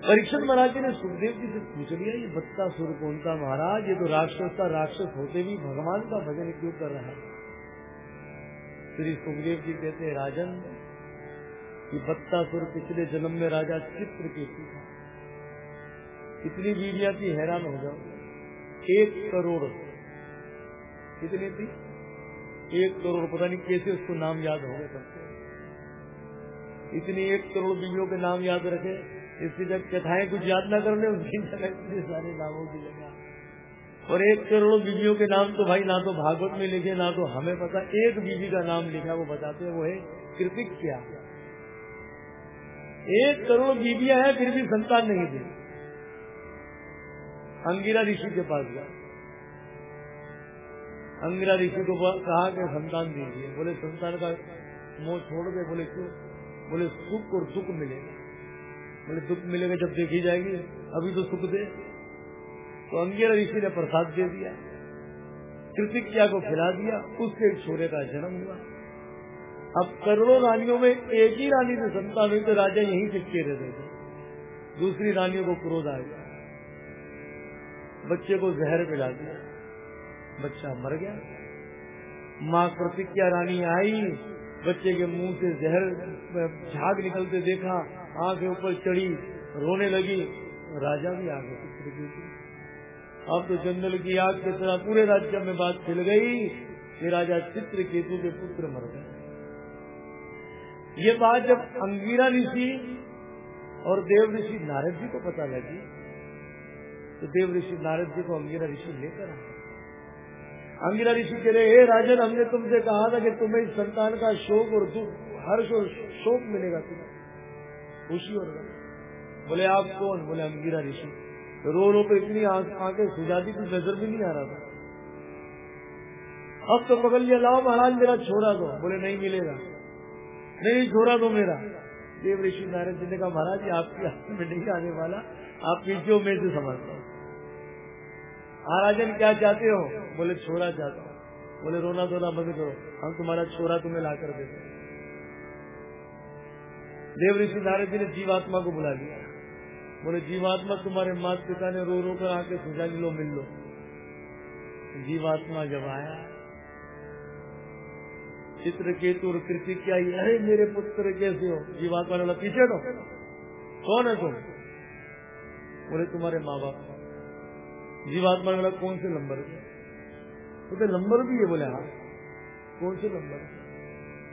परीक्षण महाराज जी ने सुखदेव जी से पूछ लिया, ये बत्ता सुर कौन था महाराज? ये तो राक्षस का राक्षस होते भी भगवान का भजन क्यों कर रहा है? श्री सुखदेव जी कहते हैं, राजन, ये बत्ता सुर पिछले जन्म में राजा चित्र के था। कितनी बीवियाँ थी, हैरान हो जाओ। एक करोड़। कितनी थी? एक करोड़, पता नहीं कैसे उसको नाम याद हो गए इतनी एक करोड़ बीवियों के नाम याद रखे। इसकी जब कथाएँ कुछ याद न कर ले उसकी जगह सारे नामों की जगह। और एक करोड़ बीवियों के नाम तो भाई ना तो भागवत में लिखे, ना तो हमें पता। एक बीवी का नाम लिखा, वो बताते हैं, वो है कृतिक क्या एक करोड़ बीवियाँ हैं, फिर भी संतान नहीं दी अंगिरा ऋषि के पास गया अंगिरा ऋषि को कहा कि संतान दीजिए। बोले, संतान का मोह छोड़ दे, बोले, क्यों? बोले, सुख और दुख मिलेगा। बोले दुख मिलेगा जब देखी जाएगी, अभी तो सुख दे। तो अंगेरा ऋषि ने प्रसाद दे दिया कृतिज्ञा को खिला दिया, उसके एक छोरे का जन्म हुआ। अब करोड़ों रानियों में एक ही रानी से संतान हुई तो राजा यही चिपके रहते थे दूसरी रानियों को क्रोध आ गया। बच्चे को जहर पिला दिया। बच्चा मर गया। माँ प्रतिज्ञा रानी आई, बच्चे के मुँह से जहर झाग निकलते देखा। आँख ऊपर चढ़ी, रोने लगी, राजा भी आ गए। अब तो जंगल की आग की तरह पूरे राज्य में बात फैल गई कि राजा चित्र केतु के पुत्र मर गए। ये बात जब अंगीरा ऋषि और देव ऋषि नारद जी को पता लगी तो देव ऋषि नारद जी को अंगीरा ऋषि लेकर आए। अंगिरा ऋषि कह रहे, हे राजन, हमने तुमसे कहा था कि तुम्हें इस संतान का शोक और दुख, हर्ष और शोक मिलेगा तुम्हें। खुशी और बोले, आप कौन? बोले, अंगीरा ऋषि। रो रो के इतनी आँखें सुजाती की नज़र भी नहीं आ रहा था। अब तो पकड़ लिया, लाओ महाराज, मेरा छोरा दो। बोले, नहीं मिलेगा। नहीं, छोरा दो मेरा। देव ऋषि नारायण जी ने कहा, महाराज आपकी हाथ में नहीं आने वाला। आप पीछे में से समझता हूँ। महाराजन क्या चाहते हो? बोले, छोरा चाहता हूँ। बोले, रोना धोना बंद करो। हम तुम्हारा छोरा तुम्हें ला कर देते देव ऋषि नारद जी ने जीवात्मा को बुला लिया। बोले, जीवात्मा तुम्हारे माता पिता ने रो रो कर आके सुझा लो, मिल लो। जीवात्मा जब आया चित्र केतु और कृति क्या अरे मेरे पुत्र कैसे हो? जीवात्मा ने पीछे दो। कौन है तुम? बोले, तुम्हारे माँ बाप जीवात्मा ने कौन से नंबर बोले नंबर भी है। बोले हाँ। कौन से नंबर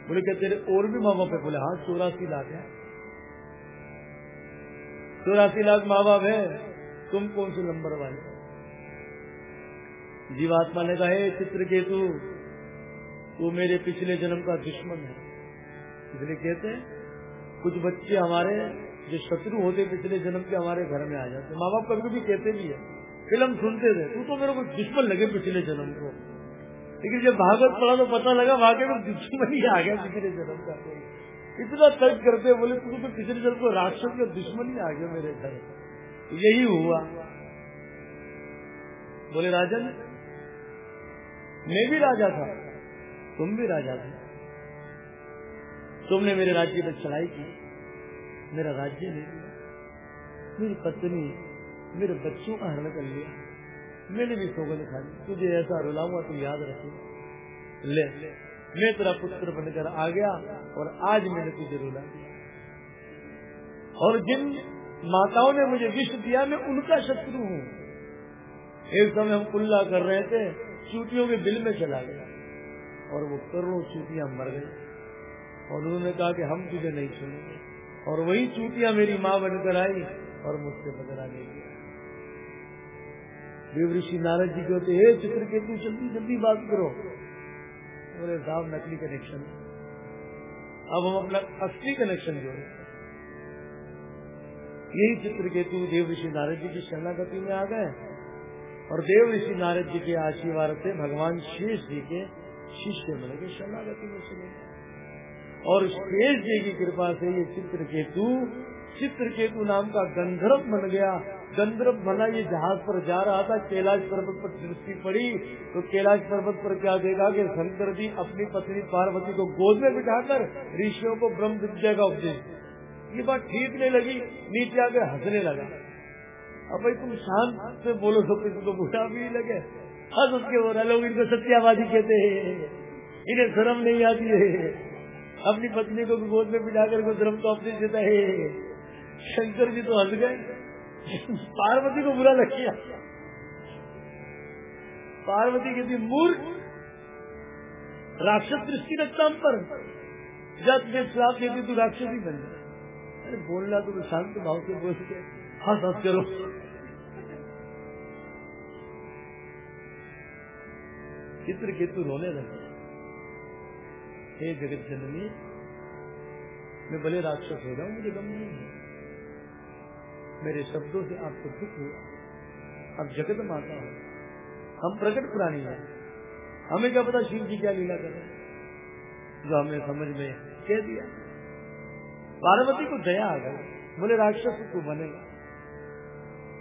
बोले, क्या तेरे और भी माँ बाप है? बोले हाँ चौरासी लाख है। चौरासी लाख माँ बाप है। तुम कौन से नंबर वाले? जीवात्मा ने कहा चित्र केतु तू मेरे पिछले जन्म का दुश्मन है। इसलिए कहते हैं, कुछ बच्चे हमारे, जो शत्रु होते पिछले जन्म के हमारे घर में आ जाते माँ बाप कभी कभी कहते भी है, फ़िल्म सुनते थे, तू तो मेरे को दुश्मन लगे पिछले जन्म को। लेकिन जब भागवत पढ़ा तो पता लगा भागे में दुश्मन ही आ गया पिछले जन्म का इतना तर्क करते बोले तुम तो पिछले जन्म को राक्षस का दुश्मन ही आ गया मेरे घर। यही हुआ। बोले राजन मैं भी राजा था, तुम भी राजा थे। तुमने मेरे राज्य पर चढ़ाई की मेरा राज्य ले लिया। मेरी पत्नी, मेरे बच्चों का हरण कर लिया। मैंने भी सौगंध खा ली। तुझे ऐसा रुलाऊँगा तू याद रखे ले मैं तेरा पुत्र बनकर आ गया और आज मैंने तुझे रुला और जिन माताओं ने मुझे विष दिया, मैं उनका शत्रु हूँ। एक समय हम कुल्ला कर रहे थे चूटियों के बिल में चला गया और वो करोड़ों चूटियाँ मर गई। और उन्होंने कहा कि हम तुझे नहीं सुनेंगे। और वही चूटियाँ मेरी माँ बनकर आई और मुझसे बदला ले गया देव ऋषि नारद जी कहते, हे चित्र के तू जल्दी जल्दी बात करो। बोले साहब नकली कनेक्शन अब हम अपना असली कनेक्शन जोड़े। यही चित्र केतु देव ऋषि नारद जी की शरणागति में आ गए और देव ऋषि नारद जी के आशीर्वाद से भगवान शेष जी के शिष्य बने के शरणागति में चले गए। और शेष जी की कृपा से ये चित्र केतु चित्र केतु नाम का गंधर्व बन गया। गंधर्व बना ये जहाज़ पर जा रहा था, कैलाश पर्वत पर दृष्टि पड़ी तो कैलाश पर्वत पर क्या देखा कि शंकर जी अपनी पत्नी पार्वती को गोद में बिठाकर ऋषियों को ब्रह्म विद्या का उपदेश ये बात ठीक नहीं लगी, नीचे आकर हंसने लगा। अब भाई तुम शांत से बोलो तो किसी को बुरा भी लगे। हंस उसके बोला लोग इनको सत्यावादी कहते हैं। इन्हें शर्म नहीं आती है। अपनी पत्नी को भी गोद में बिठा कर शर्म तो अपने देता है। शंकर जी तो हंस गए। पार्वती को बुरा लग गया। पार्वती कहती, मूर्ख, राक्षस दृष्टि रखता हम पर, जब मैं श्राप देती तू राक्षसी बन गया अरे बोलना तो शांत भाव से बोल के हंस हंस करो। चित्र केतु रोने लगे। हे जगत जननी मैं भले राक्षस हो जाऊँ, मुझे गम नहीं है। मेरे शब्दों से आपको दुख हुआ। अब जगत माता हो। हम प्रकट प्राणी हैं। हमें क्या पता शिव जी क्या लीला कर रहे हैं? जो हमने समझ में कह दिया। पार्वती को दया आ गई। बोले, राक्षस तू बनेगा।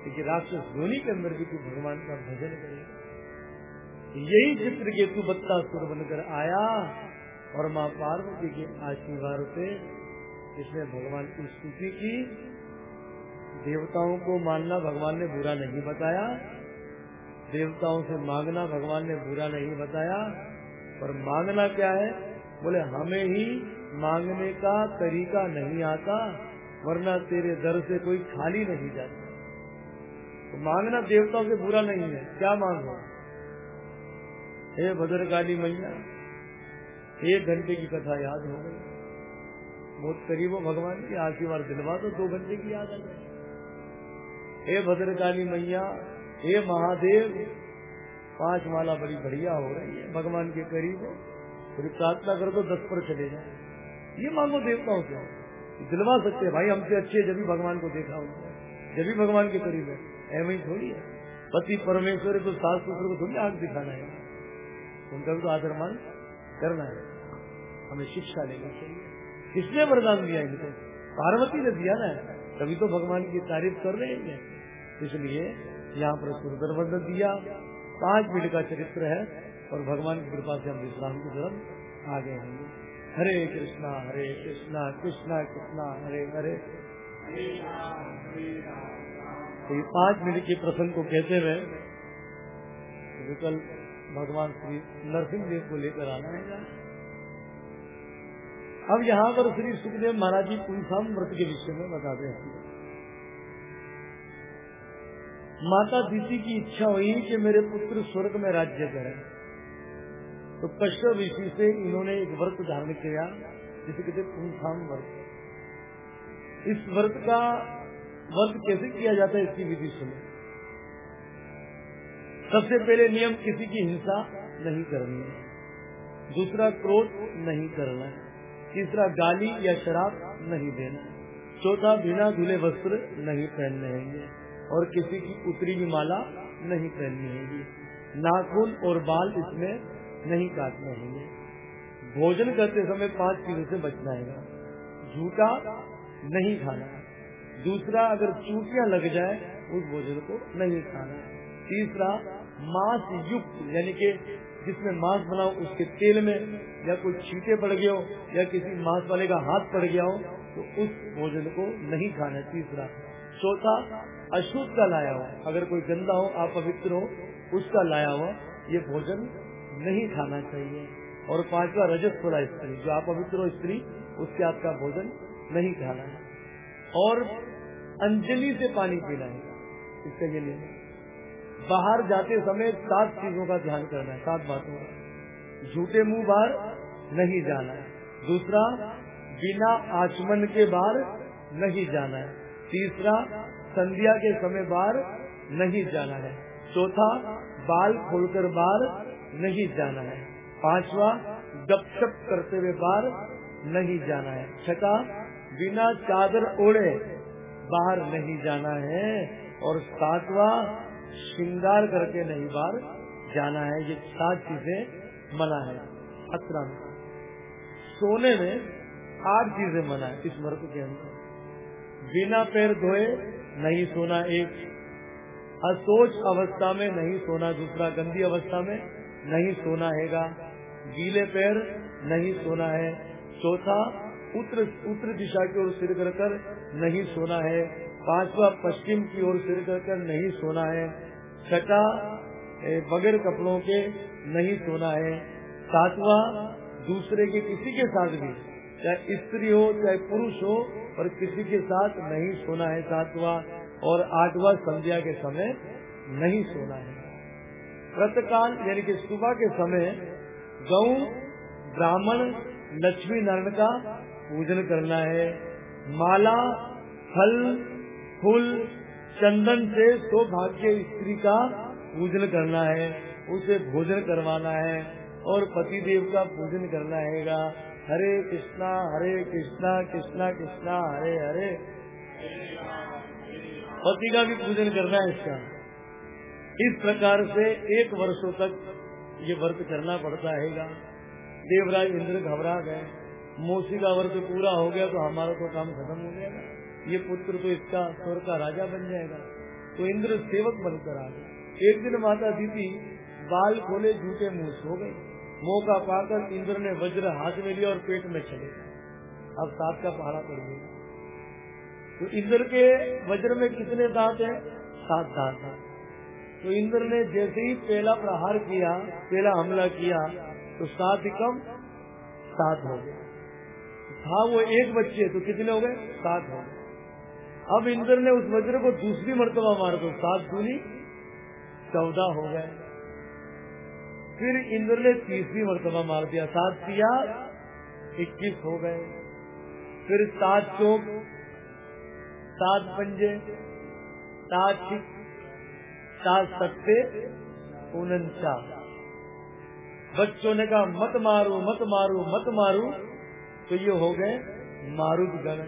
क्योंकि राक्षस धोनी के अंदर भी तू भगवान का भजन करेगा। यही चित्र के तू बत्ता सुर बनकर आया और माँ पार्वती के आशीर्वाद से इसने भगवान की स्तुति की। देवताओं को मानना भगवान ने बुरा नहीं बताया। देवताओं से मांगना भगवान ने बुरा नहीं बताया। पर मांगना क्या है? बोले, हमें ही मांगने का तरीका नहीं आता, वरना तेरे दर से कोई खाली नहीं जाता। तो मांगना देवताओं से बुरा नहीं है। क्या मांगो? हे भद्रकाली मैया एक घंटे की कथा याद हो गई। बहुत करीब हो भगवान की आशीर्वाद दिलवा तो दो घंटे की याद आ गई हे भद्रकाली मैया, हे महादेव, पाँच माला बड़ी बढ़िया हो रही है, भगवान के करीब हो। थोड़ी प्रार्थना कर दो दस पर चले जाए ये मांगो देवताओं से दिलवा सकते भाई, हमसे अच्छे जब भी भगवान को देखा उनको जब भी भगवान के करीब है ही थोड़ी है। पति परमेश्वर को, सास ससुर को थोड़ी आग दिखाना है। उनका भी तो आदर मान करना है। हमें शिक्षा लेनी चाहिए। किसने वरदान दिया इनको? पार्वती ने दिया ना तभी तो भगवान की तारीफ़ कर रहे हैं। इसलिए यहाँ पर सुंदर वर्णन दिया। पाँच मिनट का चरित्र है और भगवान की कृपा से हम विश्राम की तरफ़ आगे होंगे। हरे कृष्णा हरे कृष्णा कृष्णा कृष्णा, हरे हरे। तो ये पाँच मिनट के प्रसंग को कहते हुए विकल भगवान श्री नरसिंह देव को लेकर आना है। अब यहाँ पर श्री सुखदेव महाराज जी पुंसाम व्रत के विषय में बताते हैं। माता दीदी की इच्छा हुई कि मेरे पुत्र स्वर्ग में राज्य करें। तो कश्यप ऋषि से इन्होंने एक व्रत धारण किया, जिसे कहते पुंखाम व्रत। इस व्रत का व्रत कैसे किया जाता है इसकी विधि सुनो। सबसे पहले नियम, किसी की हिंसा नहीं करनी। है दूसरा, क्रोध नहीं करना। है तीसरा, गाली या शराब नहीं देना। चौथा, बिना धुले वस्त्र नहीं पहनने हैं। और किसी की उतरी की माला नहीं पहननी है नाखून और बाल इसमें नहीं काटने होंगे। भोजन करते समय पाँच चीज़ों से बचना है। झूठा नहीं खाना। दूसरा, अगर चूटियाँ लग जाए, उस भोजन को नहीं खाना। तीसरा, मांस युक्त, यानी कि जिसमें मांस बनाओ उसके तेल में या कोई छीटे पड़ गया हो, या किसी मांस वाले का हाथ पड़ गया हो तो उस भोजन को नहीं खाना। तीसरा, चौथा अशुद्ध का लाया हुआ। अगर कोई गंदा हो आप पवित्र हो, उसका लाया हुआ, ये भोजन नहीं खाना चाहिए। और पांचवा थोड़ा स्त्री। जो आप पवित्र स्त्री, उसके आपका भोजन नहीं खाना है। और अंजलि से पानी पीना है इसके लिए बाहर जाते समय सात चीज़ों का ध्यान करना है, सात बातों का। झूठे मुँह बाहर नहीं जाना है। दूसरा, बिना आचमन के बाहर नहीं जाना है। तीसरा संध्या के समय बाहर नहीं जाना है। चौथा, बाल खोलकर बाहर नहीं जाना है। पांचवा, गपशप करते हुए बाहर नहीं जाना है। छठा, बिना चादर ओढ़े बाहर नहीं जाना है। और सातवा, श्रृंगार करके नहीं बाहर जाना है। ये सात चीज़ें मना है। खतरा सोने में आठ चीज़ें मना है इस मर्द के अंदर। बिना पैर धोए नहीं सोना एक। असोच अवस्था में नहीं सोना दूसरा। गंदी अवस्था में नहीं सोना हैगा। गीले पैर नहीं सोना है। चौथा, उत्तर उत्तर दिशा की ओर सिर कर कर नहीं सोना है। पांचवा, पश्चिम की ओर सिर कर कर नहीं सोना है। छठा बगैर कपड़ों के नहीं सोना है। सातवा, दूसरे के किसी के साथ भी, चाहे स्त्री हो, चाहे पुरुष हो और किसी के साथ नहीं सोना है सातवा, और आठवा संध्या के समय नहीं सोना है। व्रतकाल यानी कि सुबह के समय गौ, ब्राह्मण, लक्ष्मी नारायण का पूजन करना है। माला, फल, फूल, चंदन से सौभाग्य स्त्री का पूजन करना है। उसे भोजन करवाना है और पति देव का पूजन करना है। हरे कृष्णा हरे कृष्णा कृष्णा कृष्णा, हरे हरे। पति का भी पूजन करना है इसका। इस प्रकार से एक वर्षों तक ये व्रत करना पड़ता है देवराज इंद्र घबरा गए। मौसी का व्रत पूरा हो गया तो हमारा तो काम खत्म हो गया ये पुत्र तो इसका स्वर का राजा बन जाएगा। तो इंद्र सेवक बनकर आ गए। एक दिन माता दीदी बाल खोले, झूठे मुँह सो गई। मौका पाकर इंद्र ने वज्र हाथ में लिया और पेट में चले। अब सात का पहाड़ा पड़ गया। तो इंद्र के वज्र में कितने दांत हैं? सात दांत। तो इंद्र ने जैसे ही पहला प्रहार किया, पहला हमला किया तो सात कम सात हो गए। था वो एक बच्चे तो कितने हो गए? सात हो गए। अब इंद्र ने उस वज्र को दूसरी मरतबा मार दो। सात दूनी चौदह हो गए। फिर इंद्र ने तीसरी मरतबा मार दिया। सात किया, इक्कीस हो गए। फिर सात चौक, सात पंजे, सात सात सत्ते, उनचास। बच्चों ने कहा, मत मारू मत मारू मत मारू। तो ये हो गए मारुद गण।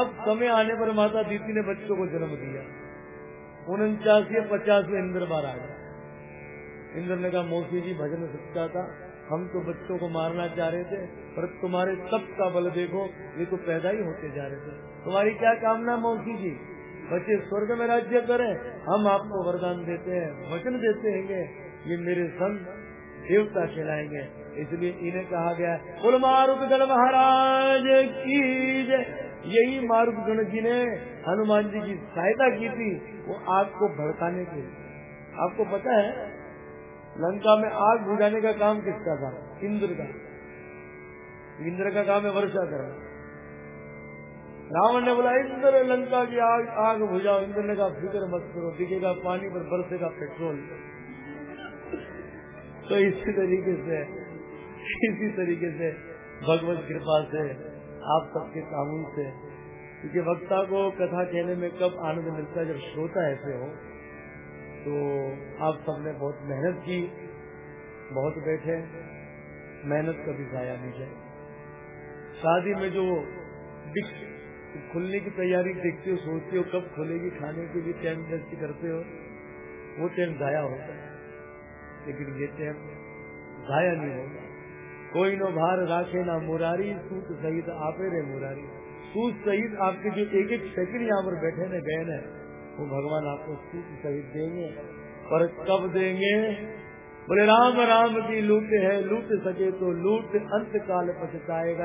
अब समय आने पर माता दीदी ने बच्चों को जन्म दिया। उनचास या पचास में इंद्र बार आ गया इंद्र ने कहा, मौसी जी, भजन सच्चा था। हम तो बच्चों को मारना चाह रहे थे। पर तुम्हारे सब का बल देखो, ये तो पैदा ही होते जा रहे थे। तुम्हारी क्या कामना, मौसी जी? बच्चे, स्वर्ग में राज्य करें। हम आपको वरदान देते हैं, वचन देते हैं ये मेरे संत देवता कहलाएँगे। इसलिए इन्हें कहा गया, कुल मारुक गण महाराज की यही मारुक गण जी ने हनुमान जी की सहायता की थी, वो आग को भड़काने के लिए। आपको पता है लंका में आग बुझाने का काम किसका था? इंद्र का। इंद्र का काम है वर्षा करना रावण ने बोला, इंद्र, लंका की आग आग बुझाओ। इंद्र ने कहा, फ़िक्र मत करो, दिखेगा पानी पर बरसेगा पेट्रोल। तो इसी तरीके से, इसी तरीके से भगवत कृपा से, आप सबके कानून से, क्योंकि वक्ता को कथा कहने में कब आनंद मिलता है जब श्रोता ऐसे हो तो आप सबने बहुत मेहनत की, बहुत बैठे, मेहनत कभी जाया नहीं जाए। शादी में जो खुलने की तैयारी देखते हो, सोचते हो कब खुलेगी, खाने के लिए टाइम वेस्ट करते हो, वो टाइम जाया होता है। लेकिन ये टाइम जाया नहीं होगा कोई नो भार राखे ना मुरारी, सूत सहित आपे रे मुरारी। सूत सहित आपके जो एक एक सेकंड यहाँ पर बैठे न गए न वो भगवान आपको सुख सहित देंगे, पर कब देंगे? बोले, राम राम की लूट है, लूट सके तो लूट अंत काल पछताएगा।